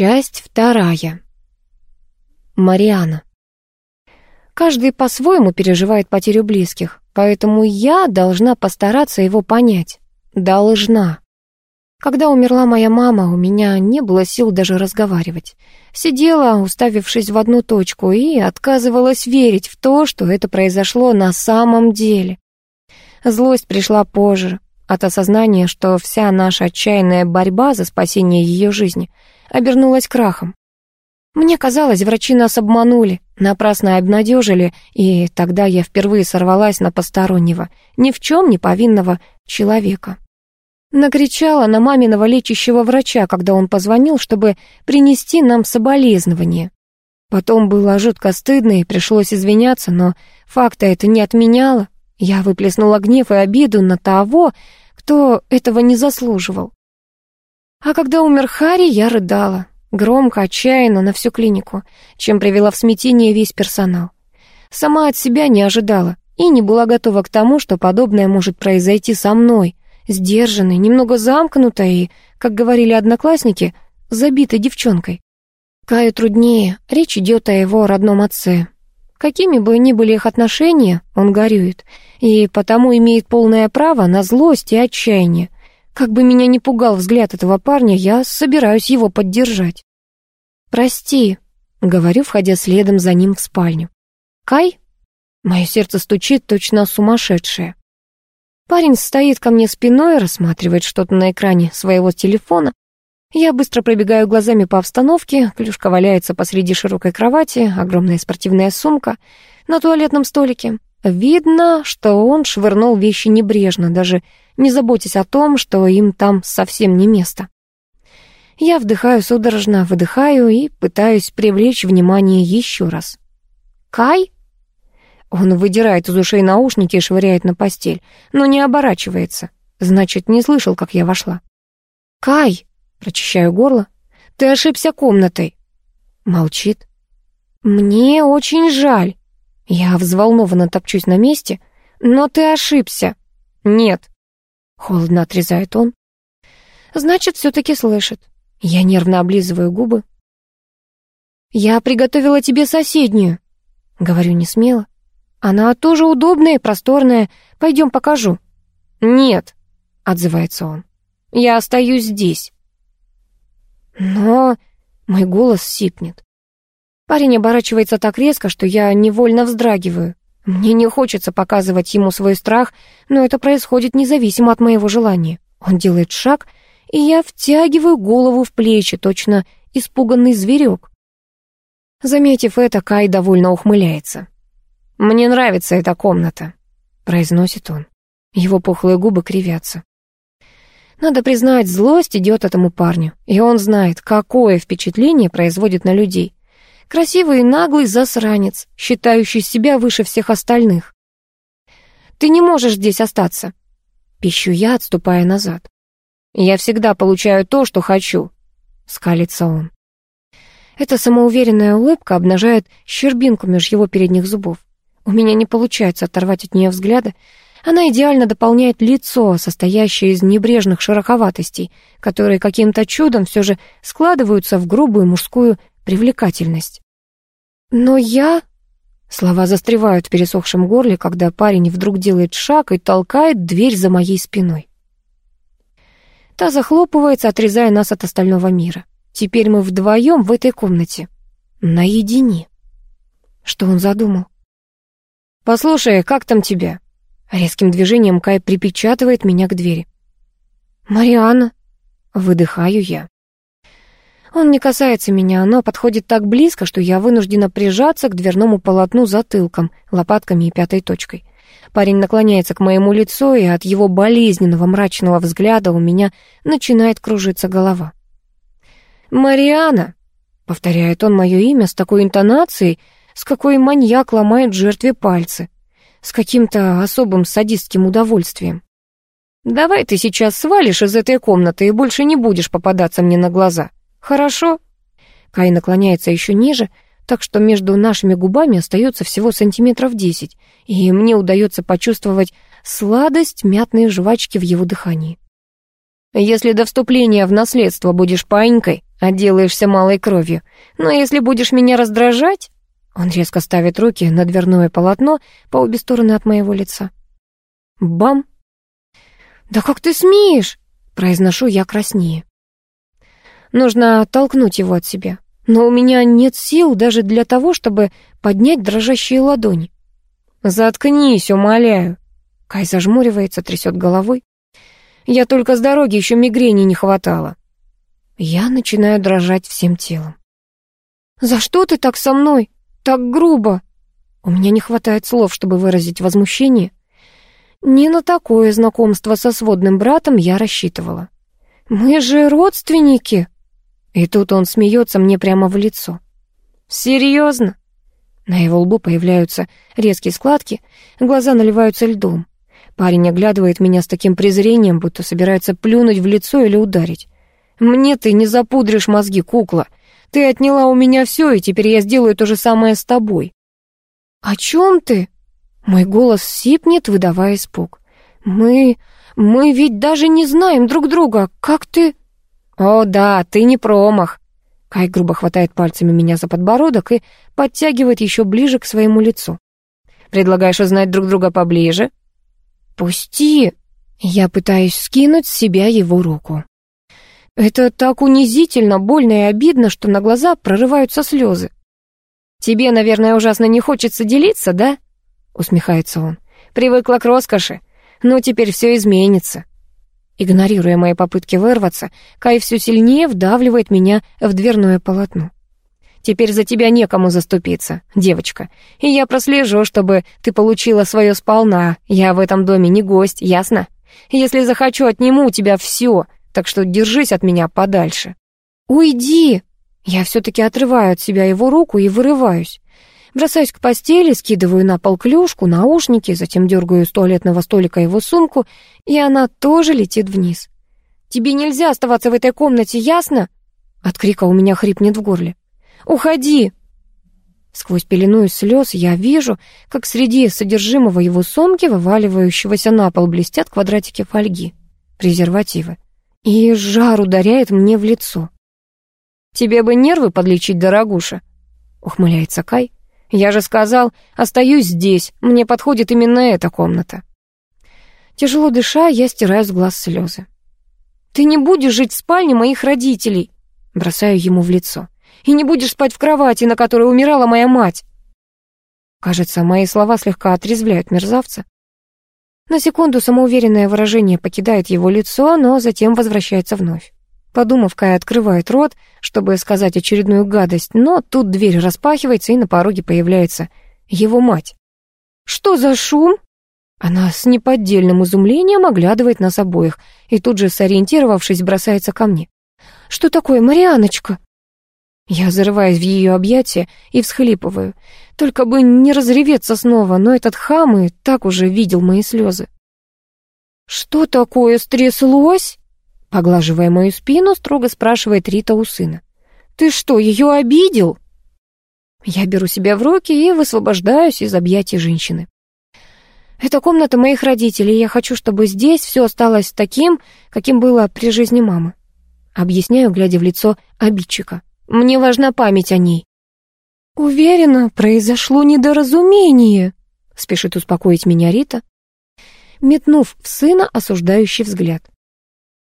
Часть вторая. Мариана. Каждый по-своему переживает потерю близких, поэтому я должна постараться его понять. Должна. Когда умерла моя мама, у меня не было сил даже разговаривать. Сидела, уставившись в одну точку, и отказывалась верить в то, что это произошло на самом деле. Злость пришла позже, от осознания, что вся наша отчаянная борьба за спасение ее жизни — обернулась крахом. Мне казалось, врачи нас обманули, напрасно обнадежили, и тогда я впервые сорвалась на постороннего, ни в чем не повинного человека. Накричала на маминого лечащего врача, когда он позвонил, чтобы принести нам соболезнование. Потом было жутко стыдно и пришлось извиняться, но факта это не отменяло. Я выплеснула гнев и обиду на того, кто этого не заслуживал. А когда умер Харри, я рыдала. Громко, отчаянно, на всю клинику, чем привела в смятение весь персонал. Сама от себя не ожидала и не была готова к тому, что подобное может произойти со мной, сдержанной, немного замкнутой и, как говорили одноклассники, забитой девчонкой. Каю труднее, речь идет о его родном отце. Какими бы ни были их отношения, он горюет, и потому имеет полное право на злость и отчаяние, как бы меня ни пугал взгляд этого парня, я собираюсь его поддержать. «Прости», — говорю, входя следом за ним в спальню. «Кай?» Мое сердце стучит точно сумасшедшее. Парень стоит ко мне спиной, рассматривает что-то на экране своего телефона. Я быстро пробегаю глазами по обстановке, клюшка валяется посреди широкой кровати, огромная спортивная сумка на туалетном столике. Видно, что он швырнул вещи небрежно, даже не заботясь о том, что им там совсем не место. Я вдыхаю судорожно, выдыхаю и пытаюсь привлечь внимание еще раз. «Кай?» Он выдирает из ушей наушники и швыряет на постель, но не оборачивается. Значит, не слышал, как я вошла. «Кай!» — прочищаю горло. «Ты ошибся комнатой!» Молчит. «Мне очень жаль!» Я взволнованно топчусь на месте. «Но ты ошибся!» «Нет!» Холодно отрезает он. Значит, все-таки слышит. Я нервно облизываю губы. «Я приготовила тебе соседнюю», — говорю не смело. «Она тоже удобная и просторная. Пойдем покажу». «Нет», — отзывается он. «Я остаюсь здесь». Но мой голос сипнет. Парень оборачивается так резко, что я невольно вздрагиваю. Мне не хочется показывать ему свой страх, но это происходит независимо от моего желания. Он делает шаг, и я втягиваю голову в плечи, точно испуганный зверек. Заметив это, Кай довольно ухмыляется. «Мне нравится эта комната», — произносит он. Его пухлые губы кривятся. Надо признать, злость идет этому парню, и он знает, какое впечатление производит на людей. Красивый и наглый засранец, считающий себя выше всех остальных. «Ты не можешь здесь остаться», — пищу я, отступая назад. «Я всегда получаю то, что хочу», — скалится он. Эта самоуверенная улыбка обнажает щербинку меж его передних зубов. У меня не получается оторвать от нее взгляда. Она идеально дополняет лицо, состоящее из небрежных шероховатостей, которые каким-то чудом все же складываются в грубую мужскую привлекательность. Но я... Слова застревают в пересохшем горле, когда парень вдруг делает шаг и толкает дверь за моей спиной. Та захлопывается, отрезая нас от остального мира. Теперь мы вдвоем в этой комнате. Наедине. Что он задумал? «Послушай, как там тебя?» Резким движением Кай припечатывает меня к двери. «Марианна», — выдыхаю я. Он не касается меня, но подходит так близко, что я вынуждена прижаться к дверному полотну затылком, лопатками и пятой точкой. Парень наклоняется к моему лицу, и от его болезненного мрачного взгляда у меня начинает кружиться голова. «Мариана!» — повторяет он мое имя с такой интонацией, с какой маньяк ломает жертве пальцы, с каким-то особым садистским удовольствием. «Давай ты сейчас свалишь из этой комнаты и больше не будешь попадаться мне на глаза». «Хорошо». Кай наклоняется еще ниже, так что между нашими губами остается всего сантиметров десять, и мне удается почувствовать сладость мятной жвачки в его дыхании. «Если до вступления в наследство будешь паинькой, отделаешься малой кровью. Но если будешь меня раздражать...» Он резко ставит руки на дверное полотно по обе стороны от моего лица. Бам! «Да как ты смеешь?» — произношу я краснее. Нужно оттолкнуть его от себя. Но у меня нет сил даже для того, чтобы поднять дрожащие ладони. «Заткнись, умоляю!» Кай зажмуривается, трясет головой. «Я только с дороги еще мигрени не хватало». Я начинаю дрожать всем телом. «За что ты так со мной? Так грубо?» У меня не хватает слов, чтобы выразить возмущение. Не на такое знакомство со сводным братом я рассчитывала. «Мы же родственники!» И тут он смеется мне прямо в лицо. «Серьезно?» На его лбу появляются резкие складки, глаза наливаются льдом. Парень оглядывает меня с таким презрением, будто собирается плюнуть в лицо или ударить. «Мне ты не запудришь мозги, кукла. Ты отняла у меня все, и теперь я сделаю то же самое с тобой». «О чем ты?» Мой голос сипнет, выдавая испуг. «Мы... мы ведь даже не знаем друг друга. Как ты...» «О да, ты не промах!» Кай грубо хватает пальцами меня за подбородок и подтягивает еще ближе к своему лицу. «Предлагаешь узнать друг друга поближе?» «Пусти!» Я пытаюсь скинуть с себя его руку. Это так унизительно, больно и обидно, что на глаза прорываются слезы. «Тебе, наверное, ужасно не хочется делиться, да?» усмехается он. «Привыкла к роскоши. Ну, теперь все изменится». Игнорируя мои попытки вырваться, Кай все сильнее вдавливает меня в дверное полотно. «Теперь за тебя некому заступиться, девочка. И я прослежу, чтобы ты получила свое сполна. Я в этом доме не гость, ясно? Если захочу, отниму у тебя все, так что держись от меня подальше». «Уйди!» Я все-таки отрываю от себя его руку и вырываюсь. Бросаюсь к постели, скидываю на пол клюшку, наушники, затем дергаю с туалетного столика его сумку, и она тоже летит вниз. «Тебе нельзя оставаться в этой комнате, ясно?» От крика у меня хрипнет в горле. «Уходи!» Сквозь пелену из слез я вижу, как среди содержимого его сумки, вываливающегося на пол, блестят квадратики фольги, презервативы. И жар ударяет мне в лицо. «Тебе бы нервы подлечить, дорогуша», — ухмыляется Кай. Я же сказал, остаюсь здесь, мне подходит именно эта комната. Тяжело дыша, я стираю с глаз слезы. «Ты не будешь жить в спальне моих родителей!» Бросаю ему в лицо. «И не будешь спать в кровати, на которой умирала моя мать!» Кажется, мои слова слегка отрезвляют мерзавца. На секунду самоуверенное выражение покидает его лицо, но затем возвращается вновь. Подумав, Кай открывает рот, чтобы сказать очередную гадость, но тут дверь распахивается, и на пороге появляется его мать. «Что за шум?» Она с неподдельным изумлением оглядывает нас обоих и тут же, сориентировавшись, бросается ко мне. «Что такое, Марианочка?» Я зарываюсь в ее объятия и всхлипываю. Только бы не разреветься снова, но этот хам и так уже видел мои слезы. «Что такое стряслось?» Поглаживая мою спину, строго спрашивает Рита у сына. «Ты что, ее обидел?» Я беру себя в руки и высвобождаюсь из объятий женщины. Это комната моих родителей, и я хочу, чтобы здесь все осталось таким, каким было при жизни мамы. Объясняю, глядя в лицо обидчика. Мне важна память о ней. Уверена, произошло недоразумение, спешит успокоить меня Рита, метнув в сына осуждающий взгляд.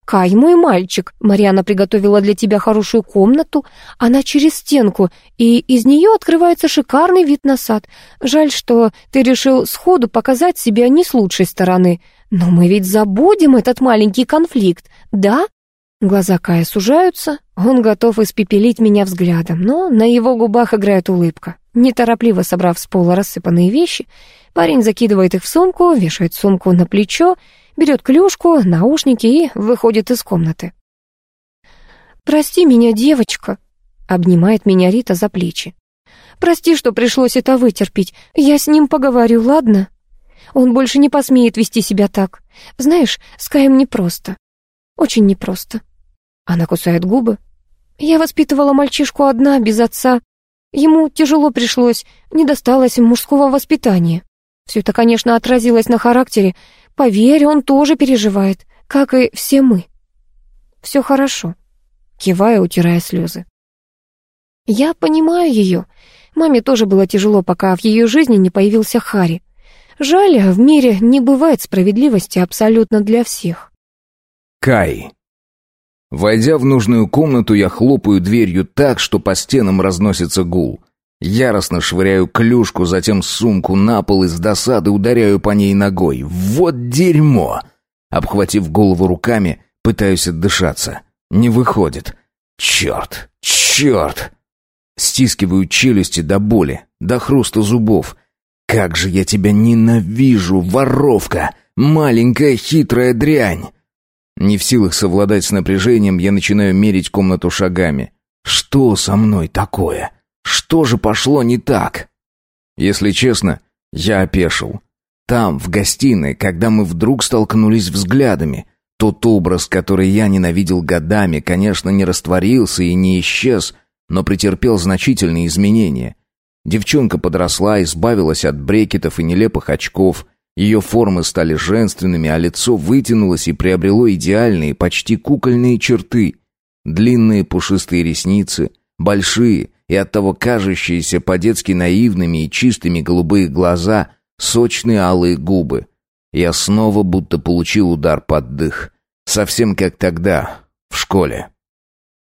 «Кай, мой мальчик, Мариана приготовила для тебя хорошую комнату, она через стенку, и из нее открывается шикарный вид на сад. Жаль, что ты решил сходу показать себя не с лучшей стороны. Но мы ведь забудем этот маленький конфликт, да?» Глаза Кая сужаются, он готов испепелить меня взглядом, но на его губах играет улыбка. Неторопливо собрав с пола рассыпанные вещи, парень закидывает их в сумку, вешает сумку на плечо берет клюшку, наушники и выходит из комнаты. «Прости меня, девочка», — обнимает меня Рита за плечи. «Прости, что пришлось это вытерпеть. Я с ним поговорю, ладно? Он больше не посмеет вести себя так. Знаешь, с Каем непросто. Очень непросто». Она кусает губы. «Я воспитывала мальчишку одна, без отца. Ему тяжело пришлось, не досталось мужского воспитания. Все это, конечно, отразилось на характере, Поверь, он тоже переживает, как и все мы. Все хорошо. кивая, утирая слезы. Я понимаю ее. Маме тоже было тяжело, пока в ее жизни не появился Хари. Жаль, в мире не бывает справедливости абсолютно для всех. Кай. Войдя в нужную комнату, я хлопаю дверью так, что по стенам разносится гул. Яростно швыряю клюшку, затем сумку на пол и с досады ударяю по ней ногой. Вот дерьмо! Обхватив голову руками, пытаюсь отдышаться. Не выходит. Черт! Черт! Стискиваю челюсти до боли, до хруста зубов. Как же я тебя ненавижу, воровка! Маленькая хитрая дрянь! Не в силах совладать с напряжением, я начинаю мерить комнату шагами. Что со мной такое? Что же пошло не так? Если честно, я опешил. Там, в гостиной, когда мы вдруг столкнулись взглядами, тот образ, который я ненавидел годами, конечно, не растворился и не исчез, но претерпел значительные изменения. Девчонка подросла, избавилась от брекетов и нелепых очков, ее формы стали женственными, а лицо вытянулось и приобрело идеальные, почти кукольные черты. Длинные пушистые ресницы, большие и оттого кажущиеся по-детски наивными и чистыми голубые глаза, сочные алые губы. Я снова будто получил удар под дых. Совсем как тогда, в школе.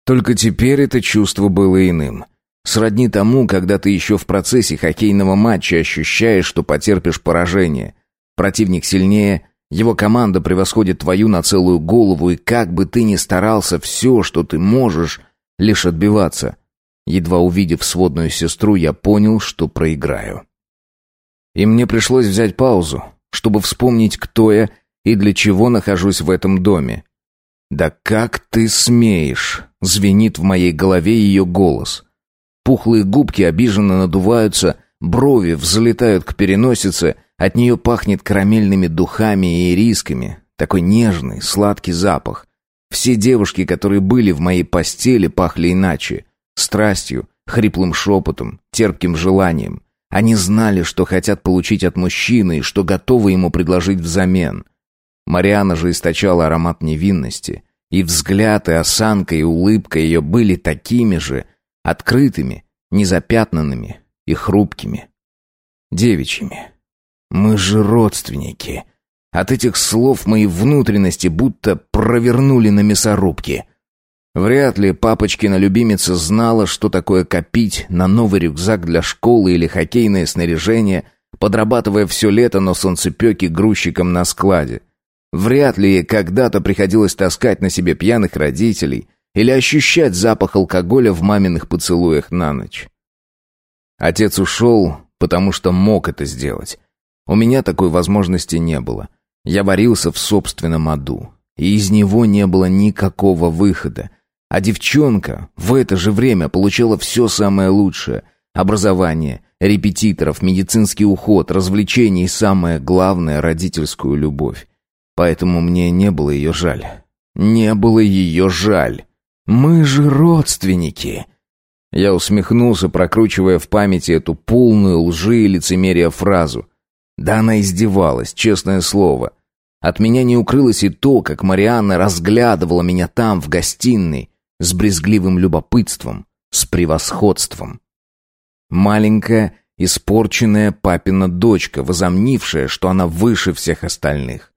Только теперь это чувство было иным. Сродни тому, когда ты еще в процессе хоккейного матча ощущаешь, что потерпишь поражение. Противник сильнее, его команда превосходит твою на целую голову, и как бы ты ни старался, все, что ты можешь, лишь отбиваться. Едва увидев сводную сестру, я понял, что проиграю. И мне пришлось взять паузу, чтобы вспомнить, кто я и для чего нахожусь в этом доме. «Да как ты смеешь!» — звенит в моей голове ее голос. Пухлые губки обиженно надуваются, брови взлетают к переносице — от нее пахнет карамельными духами и ирисками. Такой нежный, сладкий запах. Все девушки, которые были в моей постели, пахли иначе. Страстью, хриплым шепотом, терпким желанием. Они знали, что хотят получить от мужчины и что готовы ему предложить взамен. Мариана же источала аромат невинности. И взгляд, и осанка, и улыбка ее были такими же, открытыми, незапятнанными и хрупкими. Девичьими. Мы же родственники. От этих слов мои внутренности будто провернули на мясорубке. Вряд ли папочкина любимица знала, что такое копить на новый рюкзак для школы или хоккейное снаряжение, подрабатывая все лето на солнцепеке грузчиком на складе. Вряд ли ей когда-то приходилось таскать на себе пьяных родителей или ощущать запах алкоголя в маминых поцелуях на ночь. Отец ушел, потому что мог это сделать. У меня такой возможности не было. Я варился в собственном аду, и из него не было никакого выхода. А девчонка в это же время получала все самое лучшее — образование, репетиторов, медицинский уход, развлечения и, самое главное, родительскую любовь. Поэтому мне не было ее жаль. Не было ее жаль. Мы же родственники. Я усмехнулся, прокручивая в памяти эту полную лжи и лицемерия фразу — да она издевалась, честное слово. От меня не укрылось и то, как Марианна разглядывала меня там, в гостиной, с брезгливым любопытством, с превосходством. Маленькая, испорченная папина дочка, возомнившая, что она выше всех остальных.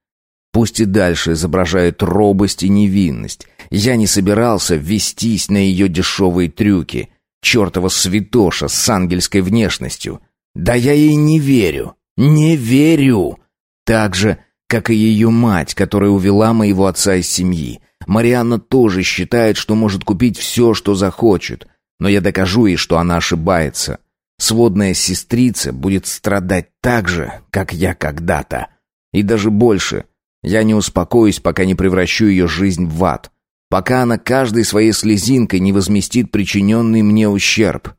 Пусть и дальше изображает робость и невинность. Я не собирался вестись на ее дешевые трюки. Чертова святоша с ангельской внешностью. Да я ей не верю. Не верю. Так же, как и ее мать, которая увела моего отца из семьи. Марианна тоже считает, что может купить все, что захочет. Но я докажу ей, что она ошибается. Сводная сестрица будет страдать так же, как я когда-то. И даже больше. Я не успокоюсь, пока не превращу ее жизнь в ад. Пока она каждой своей слезинкой не возместит причиненный мне ущерб.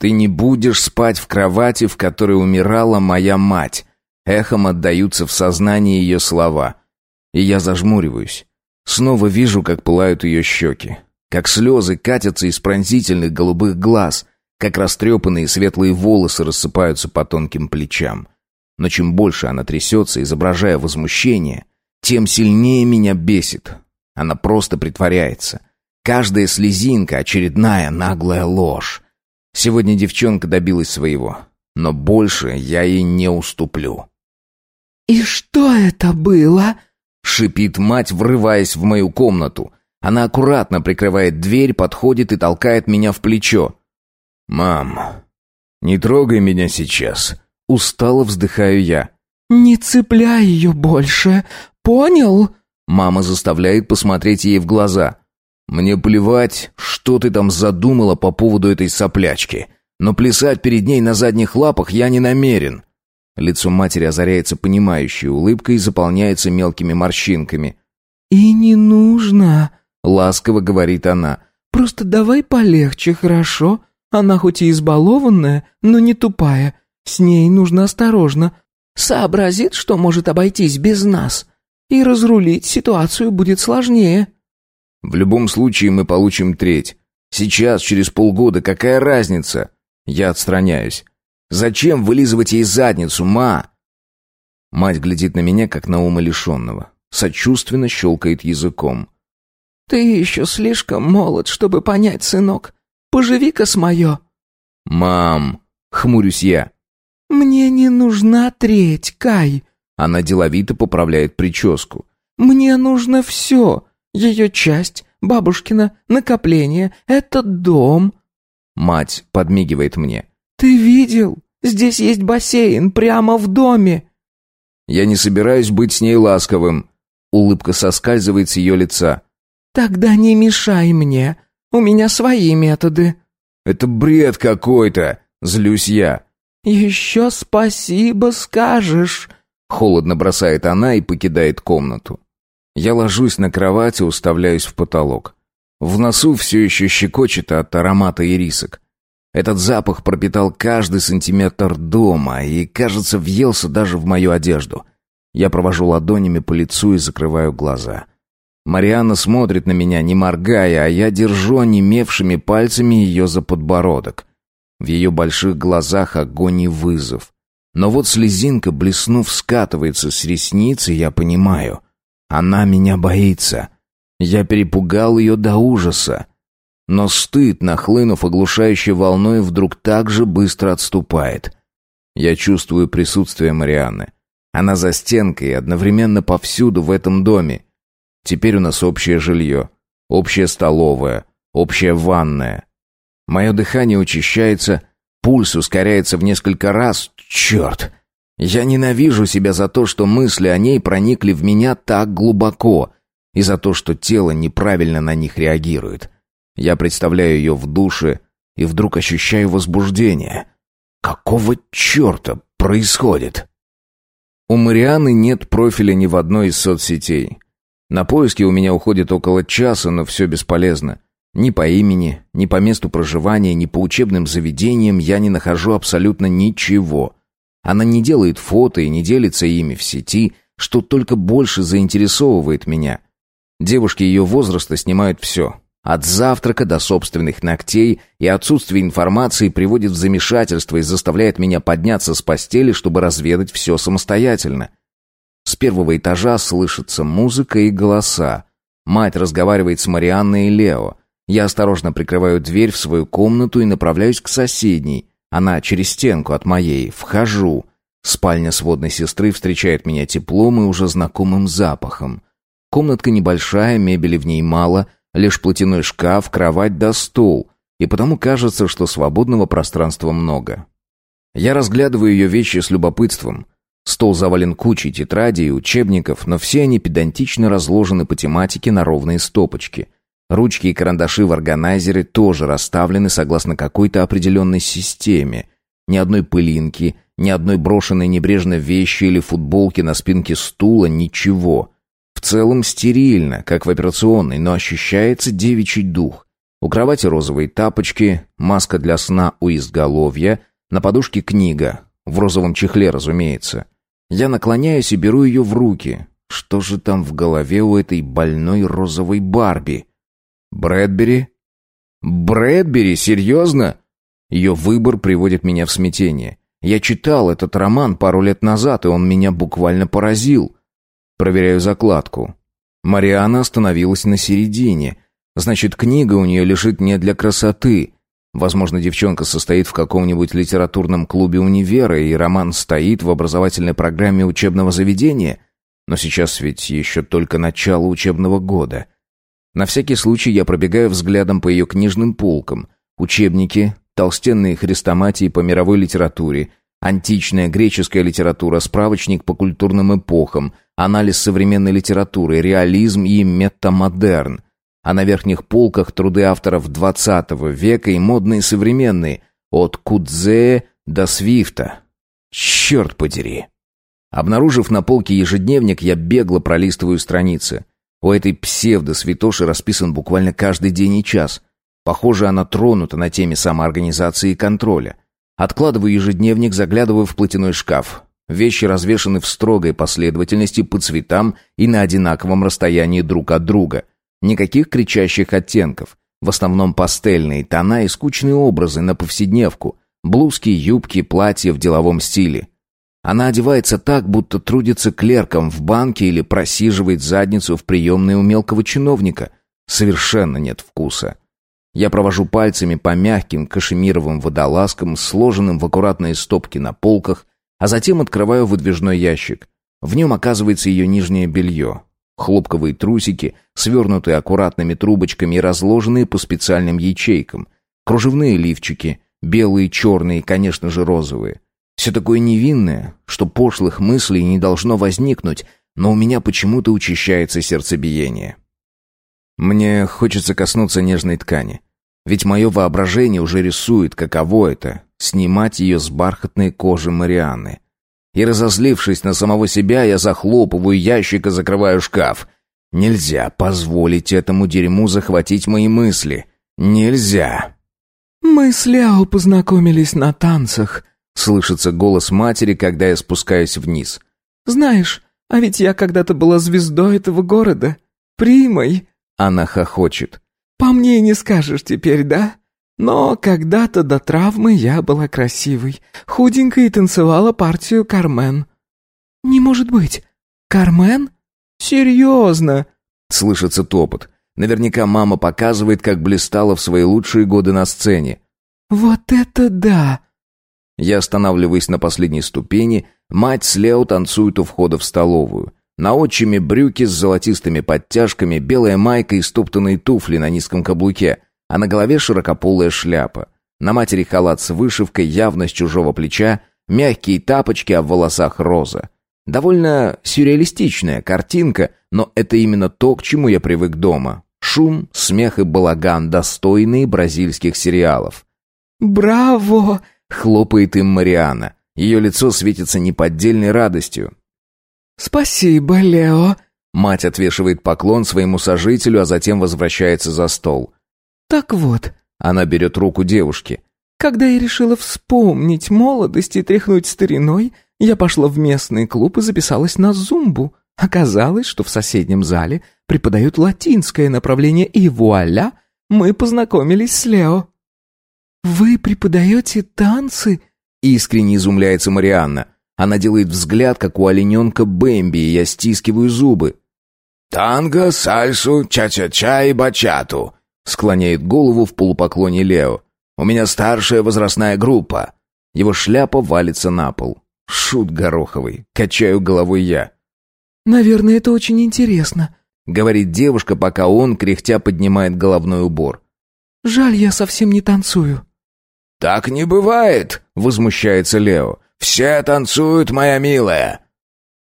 Ты не будешь спать в кровати, в которой умирала моя мать. Эхом отдаются в сознании ее слова. И я зажмуриваюсь. Снова вижу, как пылают ее щеки. Как слезы катятся из пронзительных голубых глаз. Как растрепанные светлые волосы рассыпаются по тонким плечам. Но чем больше она трясется, изображая возмущение, тем сильнее меня бесит. Она просто притворяется. Каждая слезинка — очередная наглая ложь. Сегодня девчонка добилась своего, но больше я ей не уступлю. «И что это было?» — шипит мать, врываясь в мою комнату. Она аккуратно прикрывает дверь, подходит и толкает меня в плечо. «Мам, не трогай меня сейчас», — устало вздыхаю я. «Не цепляй ее больше, понял?» Мама заставляет посмотреть ей в глаза. «Мне плевать, что ты там задумала по поводу этой соплячки, но плясать перед ней на задних лапах я не намерен». Лицо матери озаряется понимающей улыбкой и заполняется мелкими морщинками. «И не нужно», — ласково говорит она. «Просто давай полегче, хорошо? Она хоть и избалованная, но не тупая. С ней нужно осторожно. Сообразит, что может обойтись без нас. И разрулить ситуацию будет сложнее». «В любом случае мы получим треть. Сейчас, через полгода, какая разница?» Я отстраняюсь. «Зачем вылизывать ей задницу, ма?» Мать глядит на меня, как на ума лишенного. Сочувственно щелкает языком. «Ты еще слишком молод, чтобы понять, сынок. Поживи-ка с мое». «Мам!» — хмурюсь я. «Мне не нужна треть, Кай». Она деловито поправляет прическу. «Мне нужно все. Ее часть, бабушкина, накопление, этот дом». Мать подмигивает мне. «Ты видел? Здесь есть бассейн прямо в доме». «Я не собираюсь быть с ней ласковым». Улыбка соскальзывает с ее лица. «Тогда не мешай мне. У меня свои методы». «Это бред какой-то!» — злюсь я. «Еще спасибо скажешь!» Холодно бросает она и покидает комнату. Я ложусь на кровать и уставляюсь в потолок. В носу все еще щекочет от аромата ирисок. Этот запах пропитал каждый сантиметр дома и, кажется, въелся даже в мою одежду. Я провожу ладонями по лицу и закрываю глаза. Марианна смотрит на меня, не моргая, а я держу онемевшими пальцами ее за подбородок. В ее больших глазах огонь и вызов. Но вот слезинка, блеснув, скатывается с ресниц, и я понимаю. Она меня боится. Я перепугал ее до ужаса. Но стыд, нахлынув оглушающей волной, вдруг так же быстро отступает. Я чувствую присутствие Марианны. Она за стенкой, одновременно повсюду в этом доме. Теперь у нас общее жилье, общая столовая, общая ванная. Мое дыхание учащается, пульс ускоряется в несколько раз. Черт! Я ненавижу себя за то, что мысли о ней проникли в меня так глубоко, и за то, что тело неправильно на них реагирует. Я представляю ее в душе и вдруг ощущаю возбуждение. Какого черта происходит? У Марианы нет профиля ни в одной из соцсетей. На поиски у меня уходит около часа, но все бесполезно. Ни по имени, ни по месту проживания, ни по учебным заведениям я не нахожу абсолютно ничего. Она не делает фото и не делится ими в сети, что только больше заинтересовывает меня. Девушки ее возраста снимают все. От завтрака до собственных ногтей, и отсутствие информации приводит в замешательство и заставляет меня подняться с постели, чтобы разведать все самостоятельно. С первого этажа слышится музыка и голоса. Мать разговаривает с Марианной и Лео. Я осторожно прикрываю дверь в свою комнату и направляюсь к соседней. Она через стенку от моей. Вхожу. Спальня сводной сестры встречает меня теплом и уже знакомым запахом. Комнатка небольшая, мебели в ней мало, лишь платяной шкаф, кровать да стол. И потому кажется, что свободного пространства много. Я разглядываю ее вещи с любопытством. Стол завален кучей тетрадей и учебников, но все они педантично разложены по тематике на ровные стопочки. Ручки и карандаши в органайзере тоже расставлены согласно какой-то определенной системе. Ни одной пылинки, ни одной брошенной небрежно вещи или футболки на спинке стула, ничего. В целом стерильно, как в операционной, но ощущается девичий дух. У кровати розовые тапочки, маска для сна у изголовья, на подушке книга, в розовом чехле, разумеется. Я наклоняюсь и беру ее в руки. Что же там в голове у этой больной розовой Барби? Брэдбери? Брэдбери? Серьезно? Ее выбор приводит меня в смятение. Я читал этот роман пару лет назад, и он меня буквально поразил. Проверяю закладку. Мариана остановилась на середине. Значит, книга у нее лежит не для красоты. Возможно, девчонка состоит в каком-нибудь литературном клубе универа, и роман стоит в образовательной программе учебного заведения. Но сейчас ведь еще только начало учебного года. На всякий случай я пробегаю взглядом по ее книжным полкам. Учебники, толстенные хрестоматии по мировой литературе, античная греческая литература, справочник по культурным эпохам, анализ современной литературы, реализм и метамодерн. А на верхних полках труды авторов XX века и модные современные, от Кудзе до Свифта. Черт подери! Обнаружив на полке ежедневник, я бегло пролистываю страницы. У этой псевдо-святоши расписан буквально каждый день и час. Похоже, она тронута на теме самоорганизации и контроля. Откладываю ежедневник, заглядываю в платяной шкаф. Вещи развешаны в строгой последовательности по цветам и на одинаковом расстоянии друг от друга. Никаких кричащих оттенков. В основном пастельные тона и скучные образы на повседневку. Блузки, юбки, платья в деловом стиле. Она одевается так, будто трудится клерком в банке или просиживает задницу в приемной у мелкого чиновника. Совершенно нет вкуса. Я провожу пальцами по мягким кашемировым водолазкам, сложенным в аккуратные стопки на полках, а затем открываю выдвижной ящик. В нем оказывается ее нижнее белье. Хлопковые трусики, свернутые аккуратными трубочками и разложенные по специальным ячейкам. Кружевные лифчики, белые, черные и, конечно же, розовые. Все такое невинное, что пошлых мыслей не должно возникнуть, но у меня почему-то учащается сердцебиение. Мне хочется коснуться нежной ткани. Ведь мое воображение уже рисует, каково это — снимать ее с бархатной кожи Марианны. И разозлившись на самого себя, я захлопываю ящик и закрываю шкаф. Нельзя позволить этому дерьму захватить мои мысли. Нельзя. «Мы с Ляо познакомились на танцах», Слышится голос матери, когда я спускаюсь вниз. «Знаешь, а ведь я когда-то была звездой этого города. Примой». Она хохочет. «По мне не скажешь теперь, да? Но когда-то до травмы я была красивой, худенькой и танцевала партию Кармен». «Не может быть. Кармен? Серьезно?» Слышится топот. Наверняка мама показывает, как блистала в свои лучшие годы на сцене. «Вот это да!» Я останавливаюсь на последней ступени, мать с Лео танцуют у входа в столовую. На отчиме брюки с золотистыми подтяжками, белая майка и стоптанные туфли на низком каблуке, а на голове широкополая шляпа. На матери халат с вышивкой, явно с чужого плеча, мягкие тапочки, а в волосах роза. Довольно сюрреалистичная картинка, но это именно то, к чему я привык дома. Шум, смех и балаган, достойные бразильских сериалов. «Браво!» Хлопает им Мариана. Ее лицо светится неподдельной радостью. «Спасибо, Лео!» Мать отвешивает поклон своему сожителю, а затем возвращается за стол. «Так вот...» Она берет руку девушки. «Когда я решила вспомнить молодость и тряхнуть стариной, я пошла в местный клуб и записалась на зумбу. Оказалось, что в соседнем зале преподают латинское направление, и вуаля, мы познакомились с Лео. «Вы преподаете танцы?» Искренне изумляется Марианна. Она делает взгляд, как у олененка Бэмби, и я стискиваю зубы. «Танго, сальсу, ча-ча-ча и бачату», — склоняет голову в полупоклоне Лео. «У меня старшая возрастная группа». Его шляпа валится на пол. Шут гороховый. Качаю головой я. «Наверное, это очень интересно», — говорит девушка, пока он, кряхтя, поднимает головной убор. «Жаль, я совсем не танцую». «Так не бывает!» — возмущается Лео. «Все танцуют, моя милая!»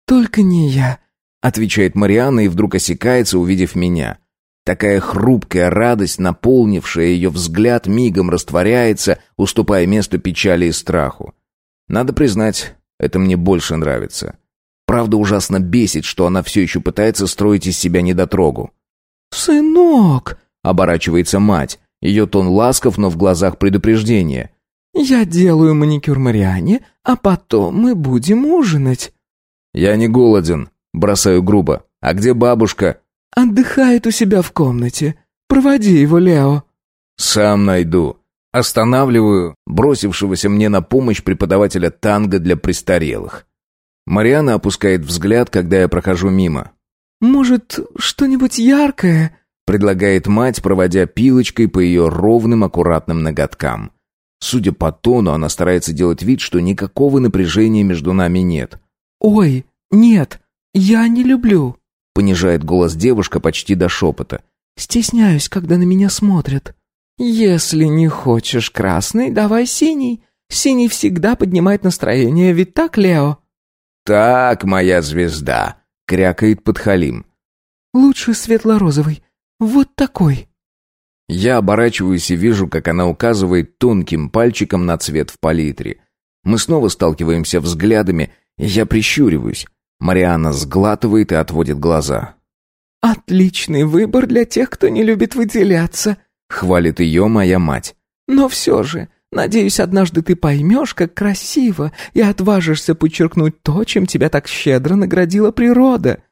«Только не я», — отвечает Марианна и вдруг осекается, увидев меня. Такая хрупкая радость, наполнившая ее взгляд, мигом растворяется, уступая место печали и страху. Надо признать, это мне больше нравится. Правда, ужасно бесит, что она все еще пытается строить из себя недотрогу. «Сынок!» — оборачивается мать. Ее тон ласков, но в глазах предупреждение. «Я делаю маникюр Мариане, а потом мы будем ужинать». «Я не голоден», — бросаю грубо. «А где бабушка?» «Отдыхает у себя в комнате. Проводи его, Лео». «Сам найду». Останавливаю бросившегося мне на помощь преподавателя танго для престарелых. Мариана опускает взгляд, когда я прохожу мимо. «Может, что-нибудь яркое?» Предлагает мать, проводя пилочкой по ее ровным аккуратным ноготкам. Судя по тону, она старается делать вид, что никакого напряжения между нами нет. «Ой, нет, я не люблю», — понижает голос девушка почти до шепота. «Стесняюсь, когда на меня смотрят». «Если не хочешь красный, давай синий. Синий всегда поднимает настроение, ведь так, Лео?» «Так, моя звезда», — крякает подхалим. «Лучше светло-розовый. Вот такой». Я оборачиваюсь и вижу, как она указывает тонким пальчиком на цвет в палитре. Мы снова сталкиваемся взглядами, и я прищуриваюсь. Марианна сглатывает и отводит глаза. «Отличный выбор для тех, кто не любит выделяться», — хвалит ее моя мать. «Но все же, надеюсь, однажды ты поймешь, как красиво, и отважишься подчеркнуть то, чем тебя так щедро наградила природа».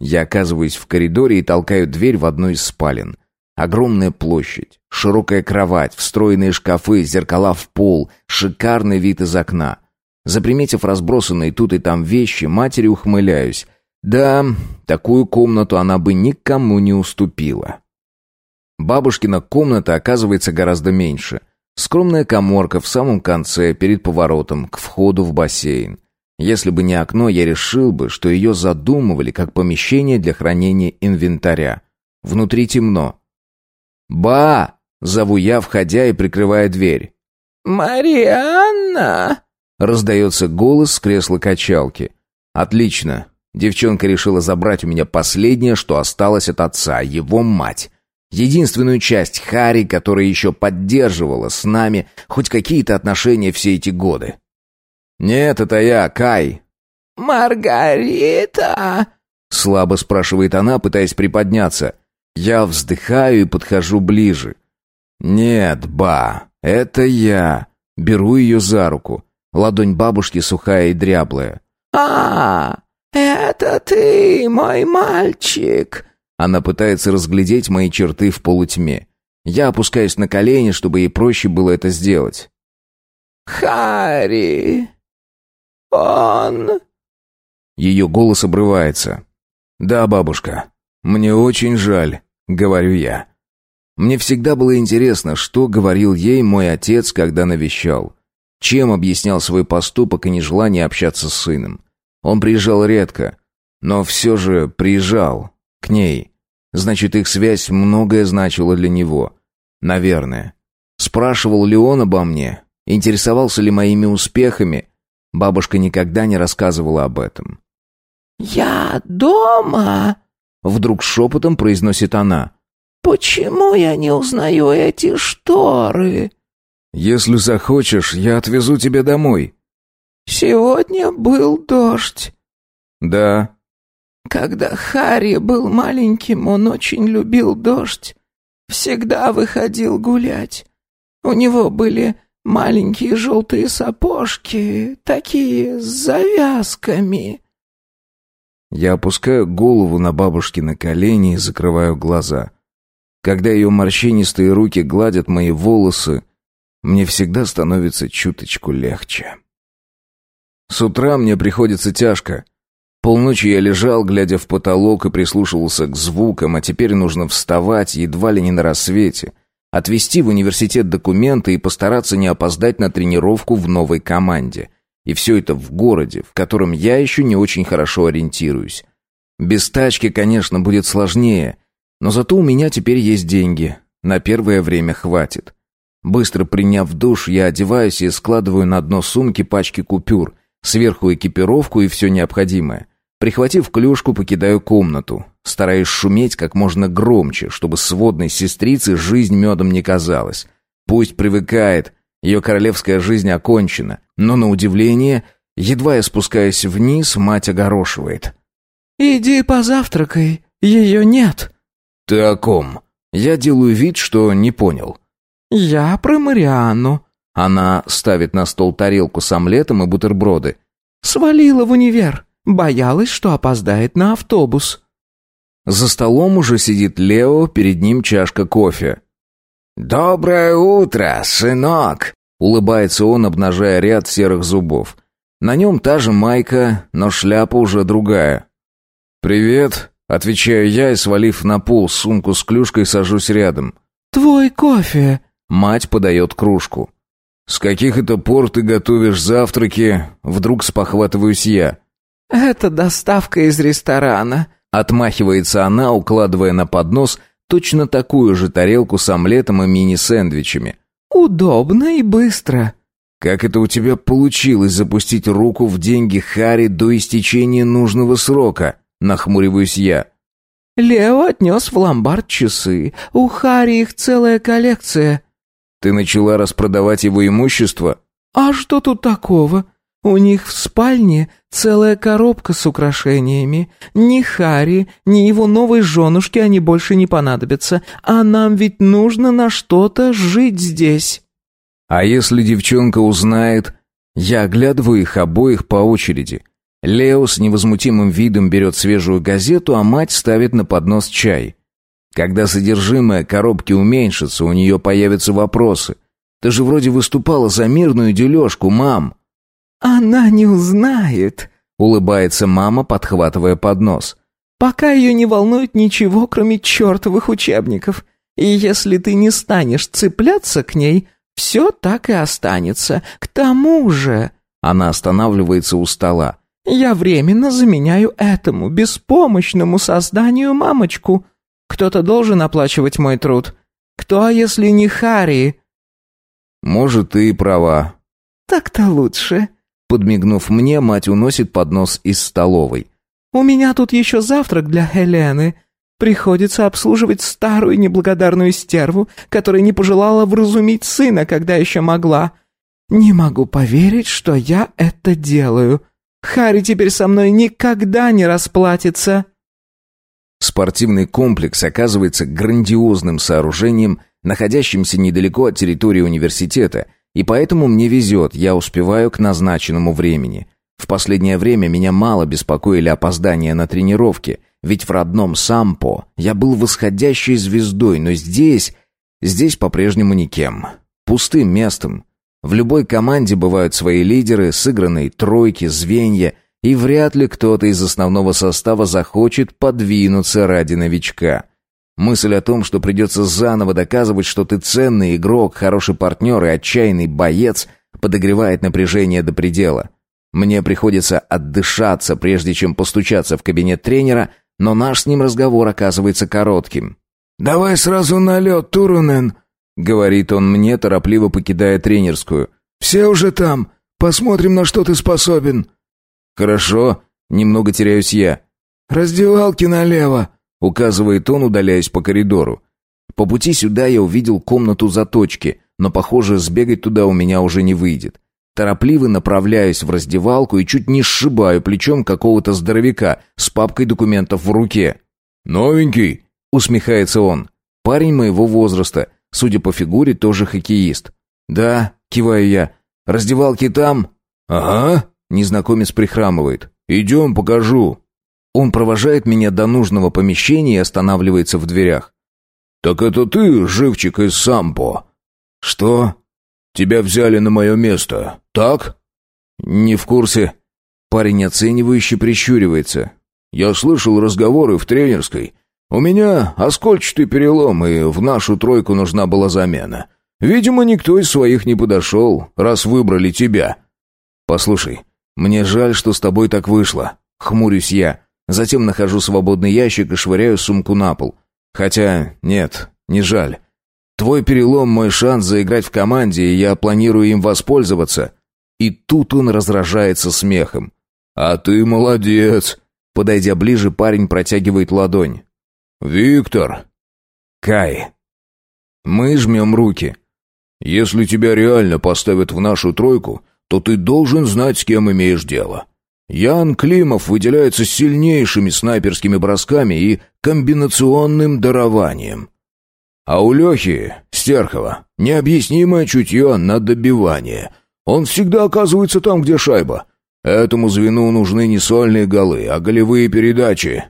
Я оказываюсь в коридоре и толкаю дверь в одну из спален. Огромная площадь, широкая кровать, встроенные шкафы, зеркала в пол, шикарный вид из окна. Заприметив разбросанные тут и там вещи, матери ухмыляюсь. Да, такую комнату она бы никому не уступила. Бабушкина комната оказывается гораздо меньше. Скромная коморка в самом конце, перед поворотом, к входу в бассейн. Если бы не окно, я решил бы, что ее задумывали как помещение для хранения инвентаря. Внутри темно. «Ба!» — зову я, входя и прикрывая дверь. «Марианна!» — раздается голос с кресла качалки. «Отлично. Девчонка решила забрать у меня последнее, что осталось от отца, его мать. Единственную часть Хари, которая еще поддерживала с нами хоть какие-то отношения все эти годы. «Нет, это я, Кай». «Маргарита?» Слабо спрашивает она, пытаясь приподняться. Я вздыхаю и подхожу ближе. «Нет, ба, это я». Беру ее за руку. Ладонь бабушки сухая и дряблая. «А, это ты, мой мальчик!» Она пытается разглядеть мои черты в полутьме. Я опускаюсь на колени, чтобы ей проще было это сделать. «Харри! Он...» Ее голос обрывается. «Да, бабушка, мне очень жаль», — говорю я. Мне всегда было интересно, что говорил ей мой отец, когда навещал. Чем объяснял свой поступок и нежелание общаться с сыном. Он приезжал редко, но все же приезжал к ней. Значит, их связь многое значила для него. Наверное. Спрашивал ли он обо мне? Интересовался ли моими успехами? Бабушка никогда не рассказывала об этом. «Я дома?» Вдруг шепотом произносит она. «Почему я не узнаю эти шторы?» «Если захочешь, я отвезу тебя домой». «Сегодня был дождь». «Да». «Когда Харри был маленьким, он очень любил дождь. Всегда выходил гулять. У него были маленькие желтые сапожки, такие с завязками». Я опускаю голову на бабушкины колени и закрываю глаза. Когда ее морщинистые руки гладят мои волосы, мне всегда становится чуточку легче. С утра мне приходится тяжко. Полночи я лежал, глядя в потолок и прислушивался к звукам, а теперь нужно вставать едва ли не на рассвете, отвезти в университет документы и постараться не опоздать на тренировку в новой команде. И все это в городе, в котором я еще не очень хорошо ориентируюсь. Без тачки, конечно, будет сложнее, но зато у меня теперь есть деньги. На первое время хватит. Быстро приняв душ, я одеваюсь и складываю на дно сумки пачки купюр, сверху экипировку и все необходимое. Прихватив клюшку, покидаю комнату, стараясь шуметь как можно громче, чтобы сводной сестрице жизнь медом не казалась. Пусть привыкает, ее королевская жизнь окончена, но, на удивление, едва я спускаюсь вниз, мать огорошивает. «Иди позавтракай, ее нет». «Ты о ком?» Я делаю вид, что не понял. «Я про Марианну». Она ставит на стол тарелку с омлетом и бутерброды. «Свалила в универ. Боялась, что опоздает на автобус». За столом уже сидит Лео, перед ним чашка кофе. «Доброе утро, сынок!» Улыбается он, обнажая ряд серых зубов. На нем та же майка, но шляпа уже другая. «Привет», Отвечаю я и, свалив на пол сумку с клюшкой, сажусь рядом. «Твой кофе!» Мать подает кружку. «С каких это пор ты готовишь завтраки?» Вдруг спохватываюсь я. «Это доставка из ресторана», — отмахивается она, укладывая на поднос точно такую же тарелку с омлетом и мини-сэндвичами. «Удобно и быстро». «Как это у тебя получилось запустить руку в деньги Хари до истечения нужного срока?» Нахмуриваюсь я. «Лео отнес в ломбард часы. У Хари их целая коллекция». «Ты начала распродавать его имущество?» «А что тут такого? У них в спальне целая коробка с украшениями. Ни Хари, ни его новой женушке они больше не понадобятся, а нам ведь нужно на что-то жить здесь». А если девчонка узнает... Я оглядываю их обоих по очереди. Лео с невозмутимым видом берет свежую газету, а мать ставит на поднос чай. Когда содержимое коробки уменьшится, у нее появятся вопросы. Ты же вроде выступала за мирную дележку, мам. «Она не узнает», — улыбается мама, подхватывая поднос. «Пока ее не волнует ничего, кроме чертовых учебников. И если ты не станешь цепляться к ней, все так и останется. К тому же...» Она останавливается у стола. «Я временно заменяю этому беспомощному созданию мамочку. Кто-то должен оплачивать мой труд. Кто, если не Харри?» «Может, ты и права». «Так-то лучше». Подмигнув мне, мать уносит поднос из столовой. «У меня тут еще завтрак для Хелены. Приходится обслуживать старую неблагодарную стерву, которая не пожелала вразумить сына, когда еще могла. Не могу поверить, что я это делаю. Харри теперь со мной никогда не расплатится». Спортивный комплекс оказывается грандиозным сооружением, находящимся недалеко от территории университета, и поэтому мне везет, я успеваю к назначенному времени. В последнее время меня мало беспокоили опоздания на тренировки – ведь в родном Сампо я был восходящей звездой, но здесь... Здесь по-прежнему никем. Пустым местом. В любой команде бывают свои лидеры, сыгранные тройки, звенья, и вряд ли кто-то из основного состава захочет подвинуться ради новичка. Мысль о том, что придется заново доказывать, что ты ценный игрок, хороший партнер и отчаянный боец, подогревает напряжение до предела. Мне приходится отдышаться, прежде чем постучаться в кабинет тренера – но наш с ним разговор оказывается коротким. «Давай сразу на лед, Турунен», — говорит он мне, торопливо покидая тренерскую. «Все уже там. Посмотрим, на что ты способен». «Хорошо», — немного теряюсь я. «Раздевалки налево», — указывает он, удаляясь по коридору. По пути сюда я увидел комнату заточки, но, похоже, сбегать туда у меня уже не выйдет. Торопливо направляюсь в раздевалку и чуть не сшибаю плечом какого-то здоровяка с папкой документов в руке. «Новенький?» — усмехается он. Парень моего возраста, судя по фигуре, тоже хоккеист. «Да», — киваю я. «Раздевалки там?» «Ага», — незнакомец прихрамывает. «Идем, покажу». Он провожает меня до нужного помещения и останавливается в дверях. «Так это ты, живчик из Сампо?» «Что?» Тебя взяли на мое место, так?» «Не в курсе». Парень оценивающе прищуривается. «Я слышал разговоры в тренерской. У меня оскольчатый перелом, и в нашу тройку нужна была замена. Видимо, никто из своих не подошел, раз выбрали тебя». «Послушай, мне жаль, что с тобой так вышло». Хмурюсь я. Затем нахожу свободный ящик и швыряю сумку на пол. Хотя, нет, не жаль. Твой перелом — мой шанс заиграть в команде, и я планирую им воспользоваться». И тут он разражается смехом. «А ты молодец!» Подойдя ближе, парень протягивает ладонь. «Виктор!» «Кай!» Мы жмем руки. «Если тебя реально поставят в нашу тройку, то ты должен знать, с кем имеешь дело. Ян Климов выделяется сильнейшими снайперскими бросками и комбинационным дарованием. А у Лехи, Стерхова, необъяснимое чутье на добивание. Он всегда оказывается там, где шайба. Этому звену нужны не сольные голы, а голевые передачи.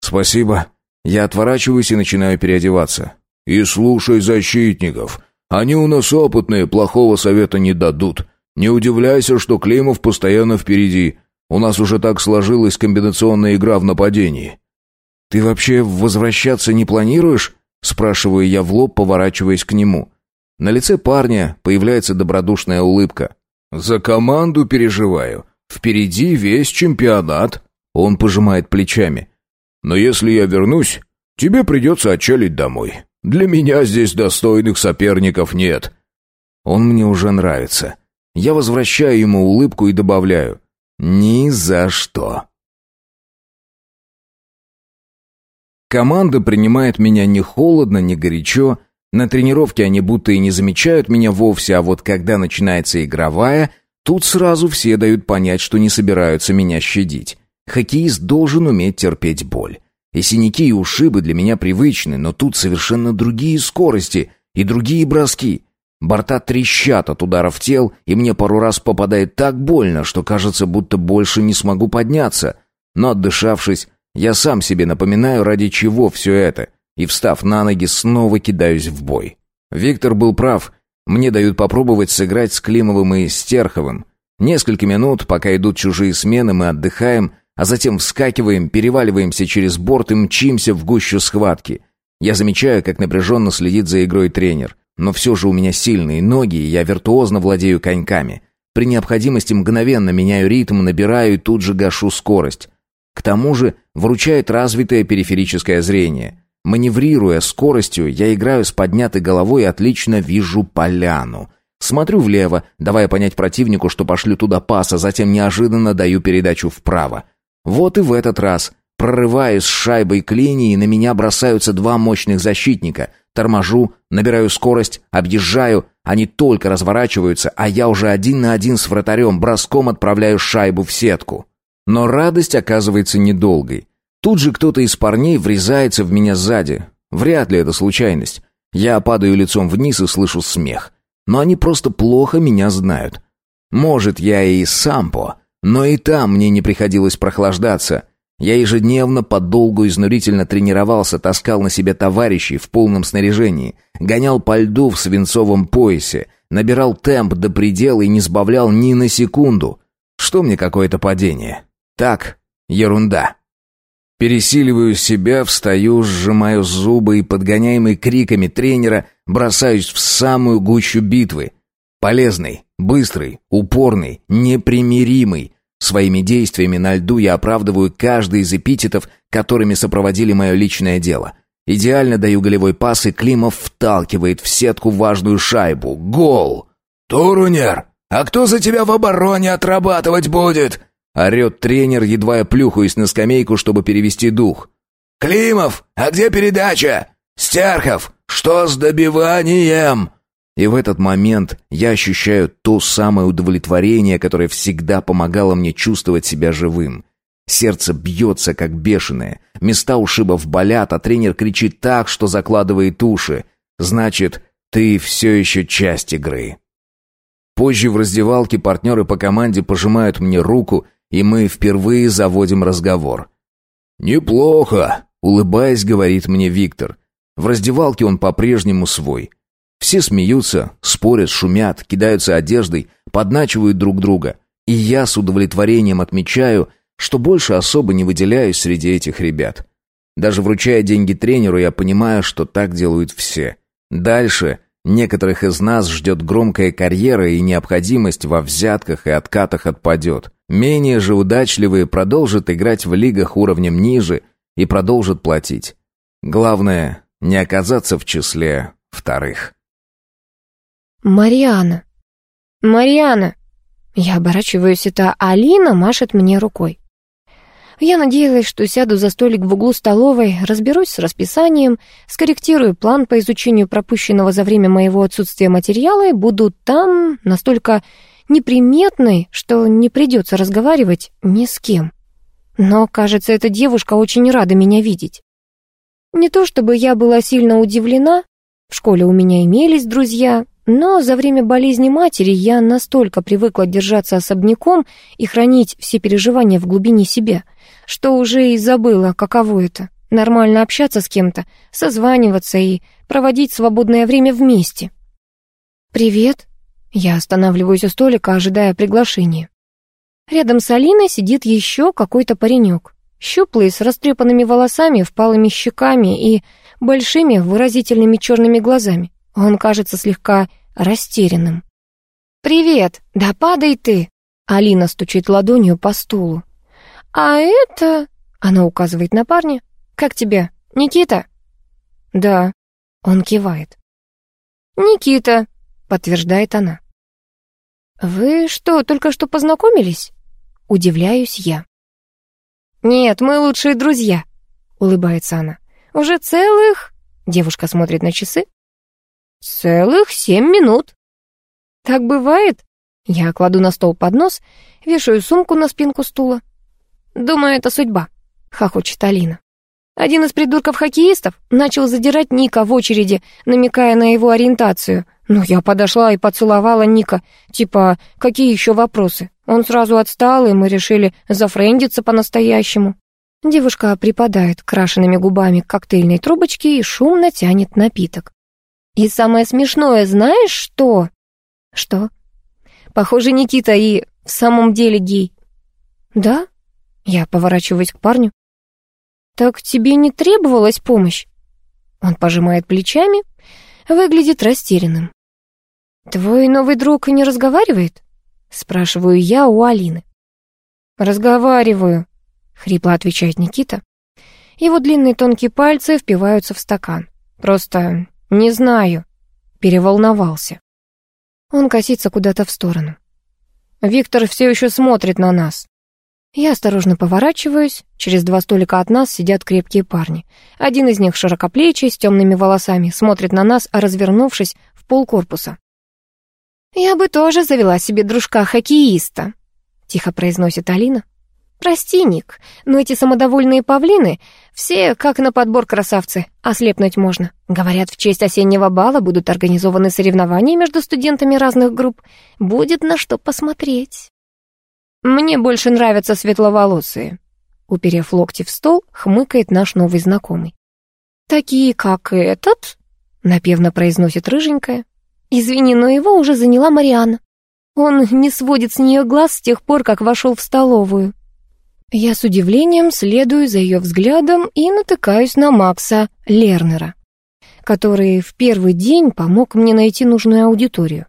Спасибо. Я отворачиваюсь и начинаю переодеваться. И слушай защитников. Они у нас опытные, плохого совета не дадут. Не удивляйся, что Климов постоянно впереди. У нас уже так сложилась комбинационная игра в нападении. «Ты вообще возвращаться не планируешь?» Спрашиваю я в лоб, поворачиваясь к нему. На лице парня появляется добродушная улыбка. «За команду переживаю. Впереди весь чемпионат». Он пожимает плечами. «Но если я вернусь, тебе придется отчалить домой. Для меня здесь достойных соперников нет». Он мне уже нравится. Я возвращаю ему улыбку и добавляю. «Ни за что». Команда принимает меня не холодно, не горячо. На тренировке они будто и не замечают меня вовсе, а вот когда начинается игровая, тут сразу все дают понять, что не собираются меня щадить. Хоккеист должен уметь терпеть боль. И синяки, и ушибы для меня привычны, но тут совершенно другие скорости и другие броски. Борта трещат от ударов тел, и мне пару раз попадает так больно, что кажется, будто больше не смогу подняться. Но отдышавшись, я сам себе напоминаю, ради чего все это, и, встав на ноги, снова кидаюсь в бой. Виктор был прав. Мне дают попробовать сыграть с Климовым и Стерховым. Несколько минут, пока идут чужие смены, мы отдыхаем, а затем вскакиваем, переваливаемся через борт и мчимся в гущу схватки. Я замечаю, как напряженно следит за игрой тренер. Но все же у меня сильные ноги, и я виртуозно владею коньками. При необходимости мгновенно меняю ритм, набираю и тут же гашу скорость. К тому же вручает развитое периферическое зрение. Маневрируя скоростью, я играю с поднятой головой и отлично вижу поляну. Смотрю влево, давая понять противнику, что пошлю туда пас, а затем неожиданно даю передачу вправо. Вот и в этот раз. Прорываюсь с шайбой к линии, на меня бросаются два мощных защитника. Торможу, набираю скорость, объезжаю. Они только разворачиваются, а я уже один на один с вратарем броском отправляю шайбу в сетку. Но радость оказывается недолгой. Тут же кто-то из парней врезается в меня сзади. Вряд ли это случайность. Я падаю лицом вниз и слышу смех. Но они просто плохо меня знают. Может, я и сампо, но и там мне не приходилось прохлаждаться. Я ежедневно подолгу изнурительно тренировался, таскал на себе товарищей в полном снаряжении, гонял по льду в свинцовом поясе, набирал темп до предела и не сбавлял ни на секунду. Что мне какое-то падение? Так, ерунда. Пересиливаю себя, встаю, сжимаю зубы и, подгоняемый криками тренера, бросаюсь в самую гущу битвы. Полезный, быстрый, упорный, непримиримый. Своими действиями на льду я оправдываю каждый из эпитетов, которыми сопроводили мое личное дело. Идеально даю голевой пас, и Климов вталкивает в сетку важную шайбу. Гол! «Турунер, а кто за тебя в обороне отрабатывать будет?» Орет тренер, едва я плюхаюсь на скамейку, чтобы перевести дух. «Климов, а где передача? Стерхов, что с добиванием?» И в этот момент я ощущаю то самое удовлетворение, которое всегда помогало мне чувствовать себя живым. Сердце бьется, как бешеное. Места ушибов болят, а тренер кричит так, что закладывает уши. Значит, ты все еще часть игры. Позже в раздевалке партнеры по команде пожимают мне руку и мы впервые заводим разговор. «Неплохо», — улыбаясь, говорит мне Виктор. В раздевалке он по-прежнему свой. Все смеются, спорят, шумят, кидаются одеждой, подначивают друг друга. И я с удовлетворением отмечаю, что больше особо не выделяюсь среди этих ребят. Даже вручая деньги тренеру, я понимаю, что так делают все. Дальше некоторых из нас ждет громкая карьера и необходимость во взятках и откатах отпадет. Менее же удачливые продолжат играть в лигах уровнем ниже и продолжат платить. Главное, не оказаться в числе вторых. «Мариана! Мариана!» Я оборачиваюсь, это Алина машет мне рукой. Я надеялась, что сяду за столик в углу столовой, разберусь с расписанием, скорректирую план по изучению пропущенного за время моего отсутствия материала и буду там настолько неприметной, что не придется разговаривать ни с кем. Но, кажется, эта девушка очень рада меня видеть. Не то чтобы я была сильно удивлена, в школе у меня имелись друзья, но за время болезни матери я настолько привыкла держаться особняком и хранить все переживания в глубине себя, что уже и забыла, каково это — нормально общаться с кем-то, созваниваться и проводить свободное время вместе. «Привет», я останавливаюсь у столика, ожидая приглашения. Рядом с Алиной сидит еще какой-то паренек. щуплый, с растрепанными волосами, впалыми щеками и большими выразительными черными глазами. Он кажется слегка растерянным. «Привет! Да падай ты!» Алина стучит ладонью по стулу. «А это...» — она указывает на парня. «Как тебе, Никита?» «Да», — он кивает. «Никита», — подтверждает она. «Вы что, только что познакомились?» Удивляюсь я. «Нет, мы лучшие друзья», — улыбается она. «Уже целых...» — девушка смотрит на часы. «Целых семь минут». «Так бывает?» Я кладу на стол поднос, вешаю сумку на спинку стула. «Думаю, это судьба», — хохочет Алина. Один из придурков-хоккеистов начал задирать Ника в очереди, намекая на его ориентацию. Ну, я подошла и поцеловала Ника. Типа, какие еще вопросы? Он сразу отстал, и мы решили зафрендиться по-настоящему. Девушка припадает крашенными губами к коктейльной трубочке и шумно тянет напиток. И самое смешное, знаешь что? Что? Похоже, Никита и в самом деле гей. Да? Я поворачиваюсь к парню. «Так тебе не требовалась помощь?» Он пожимает плечами, выглядит растерянным. «Твой новый друг не разговаривает?» Спрашиваю я у Алины. «Разговариваю», — хрипло отвечает Никита. Его длинные тонкие пальцы впиваются в стакан. Просто не знаю. Переволновался. Он косится куда-то в сторону. Виктор все еще смотрит на нас. Я осторожно поворачиваюсь. Через два столика от нас сидят крепкие парни. Один из них широкоплечий, с темными волосами, смотрит на нас, развернувшись в полкорпуса. «Я бы тоже завела себе дружка-хоккеиста», — тихо произносит Алина. «Прости, Ник, но эти самодовольные павлины все как на подбор красавцы, ослепнуть можно. Говорят, в честь осеннего бала будут организованы соревнования между студентами разных групп. Будет на что посмотреть». «Мне больше нравятся светловолосые», — уперев локти в стол, хмыкает наш новый знакомый. «Такие, как этот?» — напевно произносит рыженькая. «Извини, но его уже заняла Марианна. Он не сводит с нее глаз с тех пор, как вошел в столовую». Я с удивлением следую за ее взглядом и натыкаюсь на Макса Лернера, который в первый день помог мне найти нужную аудиторию.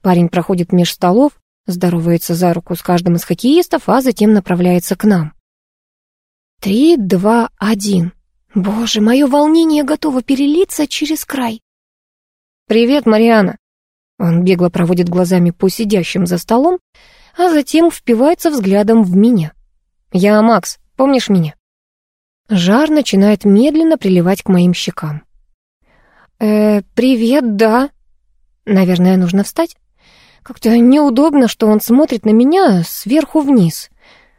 Парень проходит меж столов, здоровается за руку с каждым из хоккеистов, а затем направляется к нам. Три, два, один. Боже, мое волнение готово перелиться через край. «Привет, Мариана!» Он бегло проводит глазами по сидящим за столом, а затем впивается взглядом в меня. «Я Макс, помнишь меня?» Жар начинает медленно приливать к моим щекам. «Э, привет, да». Наверное, нужно встать. Как-то неудобно, что он смотрит на меня сверху вниз.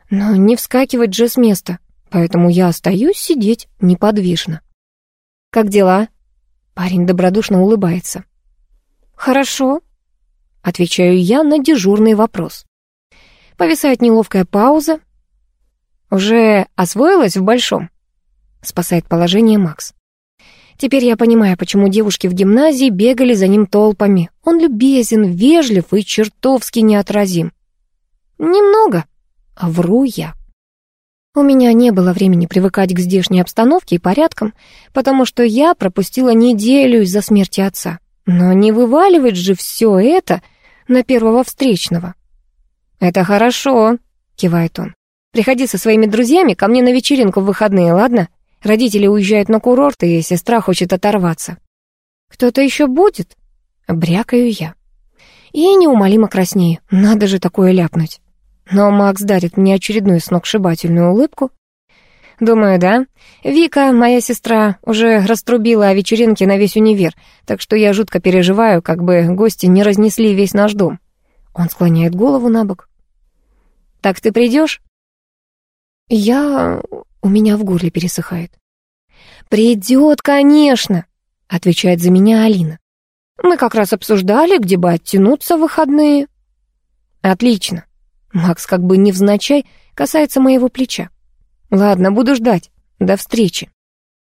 Но не вскакивать же с места, поэтому я остаюсь сидеть неподвижно. «Как дела?» Парень добродушно улыбается. «Хорошо», — отвечаю я на дежурный вопрос. Повисает неловкая пауза. «Уже освоилась в большом?» — спасает положение Макс. Теперь я понимаю, почему девушки в гимназии бегали за ним толпами. Он любезен, вежлив и чертовски неотразим. Немного, а вру я. У меня не было времени привыкать к здешней обстановке и порядкам, потому что я пропустила неделю из-за смерти отца. Но не вываливать же все это на первого встречного. «Это хорошо», — кивает он. «Приходи со своими друзьями ко мне на вечеринку в выходные, ладно? Родители уезжают на курорт, и сестра хочет оторваться. «Кто-то еще будет?» Брякаю я. И неумолимо краснею. Надо же такое ляпнуть. Но Макс дарит мне очередную сногсшибательную улыбку. Думаю, да. Вика, моя сестра, уже раструбила о вечеринке на весь универ, так что я жутко переживаю, как бы гости не разнесли весь наш дом. Он склоняет голову на бок. «Так ты придешь?» «Я... У меня в горле пересыхает. «Придет, конечно», — отвечает за меня Алина. «Мы как раз обсуждали, где бы оттянуться в выходные». «Отлично». Макс как бы невзначай касается моего плеча. «Ладно, буду ждать. До встречи».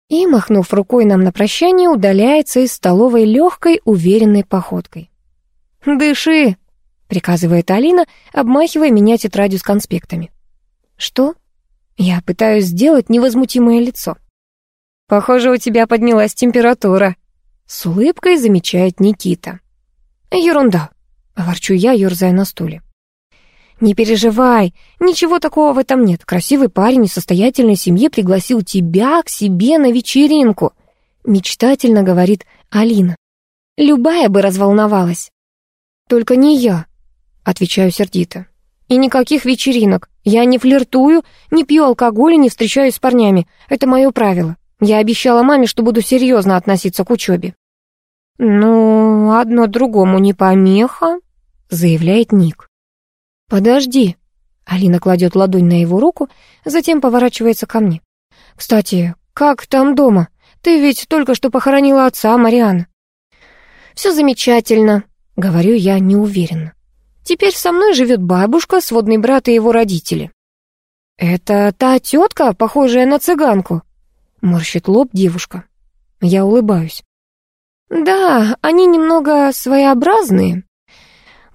И, махнув рукой нам на прощание, удаляется из столовой легкой, уверенной походкой. «Дыши!» — приказывает Алина, обмахивая меня тетрадью с конспектами. «Что?» Я пытаюсь сделать невозмутимое лицо. «Похоже, у тебя поднялась температура», — с улыбкой замечает Никита. «Ерунда», — ворчу я, ерзая на стуле. «Не переживай, ничего такого в этом нет. Красивый парень из состоятельной семьи пригласил тебя к себе на вечеринку», — мечтательно говорит Алина. «Любая бы разволновалась». «Только не я», — отвечаю сердито. «И никаких вечеринок. Я не флиртую, не пью алкоголь и не встречаюсь с парнями. Это мое правило. Я обещала маме, что буду серьезно относиться к учебе». «Ну, одно другому не помеха», — заявляет Ник. «Подожди». Алина кладет ладонь на его руку, затем поворачивается ко мне. «Кстати, как там дома? Ты ведь только что похоронила отца, Мариан». «Все замечательно», — говорю я неуверенно. Теперь со мной живет бабушка, сводный брат и его родители. «Это та тетка, похожая на цыганку?» Морщит лоб девушка. Я улыбаюсь. «Да, они немного своеобразные.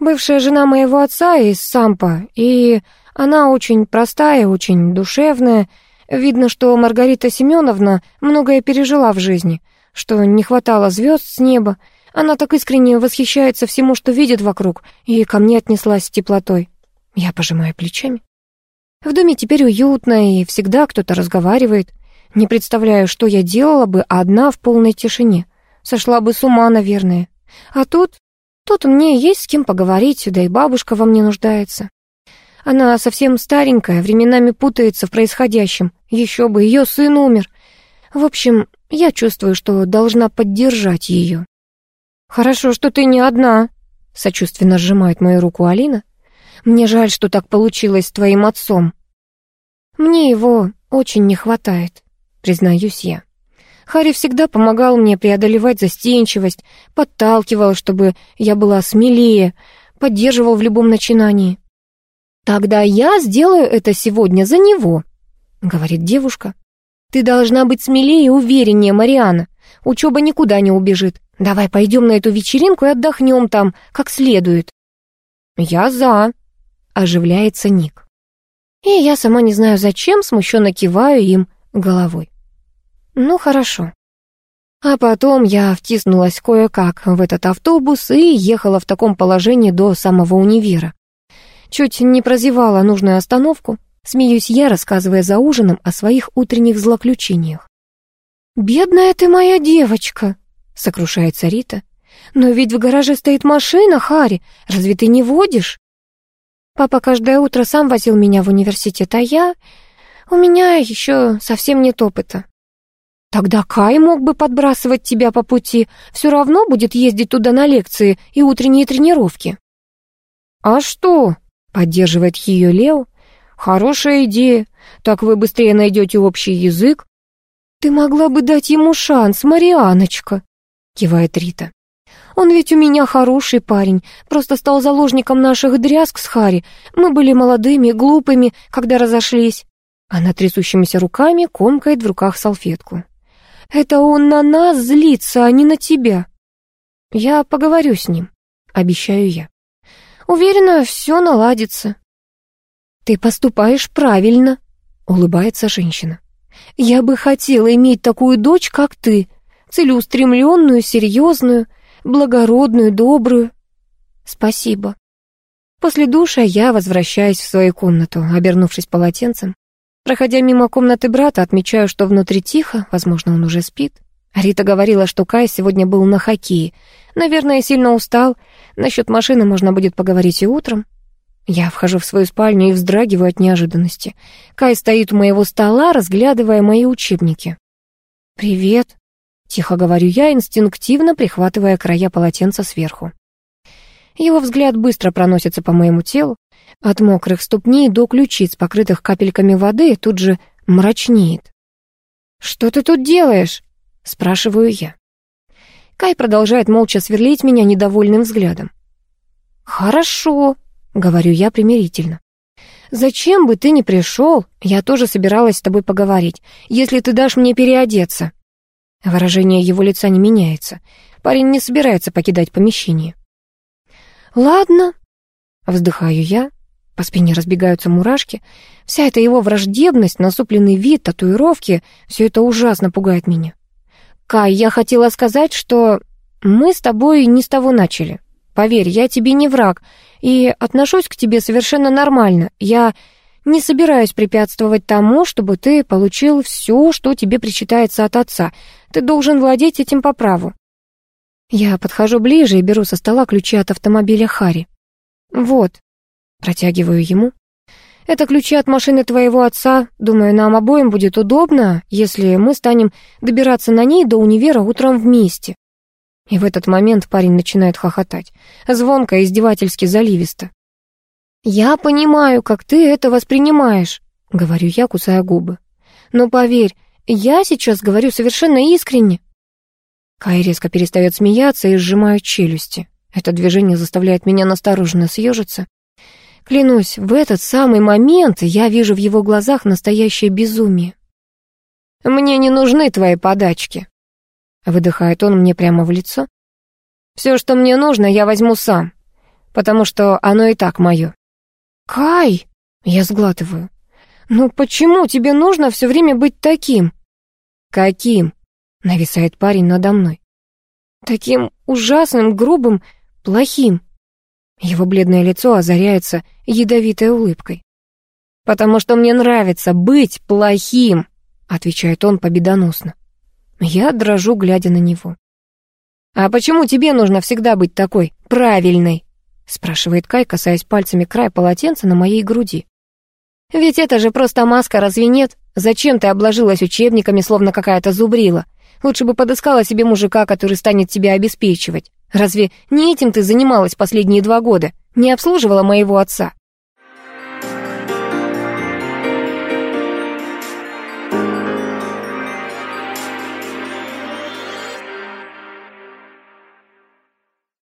Бывшая жена моего отца из Сампа, и она очень простая, очень душевная. Видно, что Маргарита Семеновна многое пережила в жизни, что не хватало звезд с неба, она так искренне восхищается всему, что видит вокруг, и ко мне отнеслась с теплотой. Я пожимаю плечами. В доме теперь уютно, и всегда кто-то разговаривает. Не представляю, что я делала бы одна в полной тишине. Сошла бы с ума, наверное. А тут... Тут мне есть с кем поговорить, да и бабушка во мне нуждается. Она совсем старенькая, временами путается в происходящем. Еще бы, ее сын умер. В общем, я чувствую, что должна поддержать ее. «Хорошо, что ты не одна», — сочувственно сжимает мою руку Алина. «Мне жаль, что так получилось с твоим отцом». «Мне его очень не хватает», — признаюсь я. Харри всегда помогал мне преодолевать застенчивость, подталкивал, чтобы я была смелее, поддерживал в любом начинании. «Тогда я сделаю это сегодня за него», — говорит девушка. «Ты должна быть смелее и увереннее, Мариана. Учеба никуда не убежит. Давай пойдем на эту вечеринку и отдохнем там, как следует». «Я за», — оживляется Ник. И я сама не знаю зачем, смущенно киваю им головой. «Ну, хорошо». А потом я втиснулась кое-как в этот автобус и ехала в таком положении до самого универа. Чуть не прозевала нужную остановку, смеюсь я, рассказывая за ужином о своих утренних злоключениях. «Бедная ты моя девочка», сокрушается Рита. «Но ведь в гараже стоит машина, Хари. Разве ты не водишь?» «Папа каждое утро сам возил меня в университет, а я... У меня еще совсем нет опыта». «Тогда Кай мог бы подбрасывать тебя по пути. Все равно будет ездить туда на лекции и утренние тренировки». «А что?» — поддерживает ее Лео. «Хорошая идея. Так вы быстрее найдете общий язык». «Ты могла бы дать ему шанс, Марианочка», кивает Рита. «Он ведь у меня хороший парень, просто стал заложником наших дрязг с Хари. Мы были молодыми, глупыми, когда разошлись». Она трясущимися руками комкает в руках салфетку. «Это он на нас злится, а не на тебя». «Я поговорю с ним», — обещаю я. «Уверена, все наладится». «Ты поступаешь правильно», — улыбается женщина. «Я бы хотела иметь такую дочь, как ты целеустремленную, серьезную, благородную, добрую. Спасибо. После душа я возвращаюсь в свою комнату, обернувшись полотенцем. Проходя мимо комнаты брата, отмечаю, что внутри тихо, возможно, он уже спит. Рита говорила, что Кай сегодня был на хоккее. Наверное, сильно устал. Насчет машины можно будет поговорить и утром. Я вхожу в свою спальню и вздрагиваю от неожиданности. Кай стоит у моего стола, разглядывая мои учебники. «Привет», Тихо говорю я, инстинктивно прихватывая края полотенца сверху. Его взгляд быстро проносится по моему телу. От мокрых ступней до ключиц, покрытых капельками воды, тут же мрачнеет. «Что ты тут делаешь?» — спрашиваю я. Кай продолжает молча сверлить меня недовольным взглядом. «Хорошо», — говорю я примирительно. «Зачем бы ты не пришел? Я тоже собиралась с тобой поговорить, если ты дашь мне переодеться». Выражение его лица не меняется. Парень не собирается покидать помещение. «Ладно», — вздыхаю я. По спине разбегаются мурашки. Вся эта его враждебность, насупленный вид, татуировки — все это ужасно пугает меня. Кай, я хотела сказать, что мы с тобой не с того начали. Поверь, я тебе не враг, и отношусь к тебе совершенно нормально. Я не собираюсь препятствовать тому, чтобы ты получил все, что тебе причитается от отца. Ты должен владеть этим по праву. Я подхожу ближе и беру со стола ключи от автомобиля Хари. Вот, Протягиваю ему. Это ключи от машины твоего отца. Думаю, нам обоим будет удобно, если мы станем добираться на ней до универа утром вместе. И в этот момент парень начинает хохотать. Звонко, издевательски, заливисто. «Я понимаю, как ты это воспринимаешь», — говорю я, кусая губы. «Но поверь, я сейчас говорю совершенно искренне». Кай резко перестает смеяться и сжимает челюсти. Это движение заставляет меня настороженно съежиться. Клянусь, в этот самый момент я вижу в его глазах настоящее безумие. «Мне не нужны твои подачки», — выдыхает он мне прямо в лицо. «Все, что мне нужно, я возьму сам, потому что оно и так мое». «Кай!» — я сглатываю. «Ну почему тебе нужно все время быть таким?» «Каким?» — нависает парень надо мной. «Таким ужасным, грубым, плохим». Его бледное лицо озаряется ядовитой улыбкой. «Потому что мне нравится быть плохим», — отвечает он победоносно. Я дрожу, глядя на него. «А почему тебе нужно всегда быть такой правильной?» — спрашивает Кай, касаясь пальцами края полотенца на моей груди. «Ведь это же просто маска, разве нет? Зачем ты обложилась учебниками, словно какая-то зубрила? Лучше бы подыскала себе мужика, который станет тебя обеспечивать. Разве не этим ты занималась последние два года? Не обслуживала моего отца?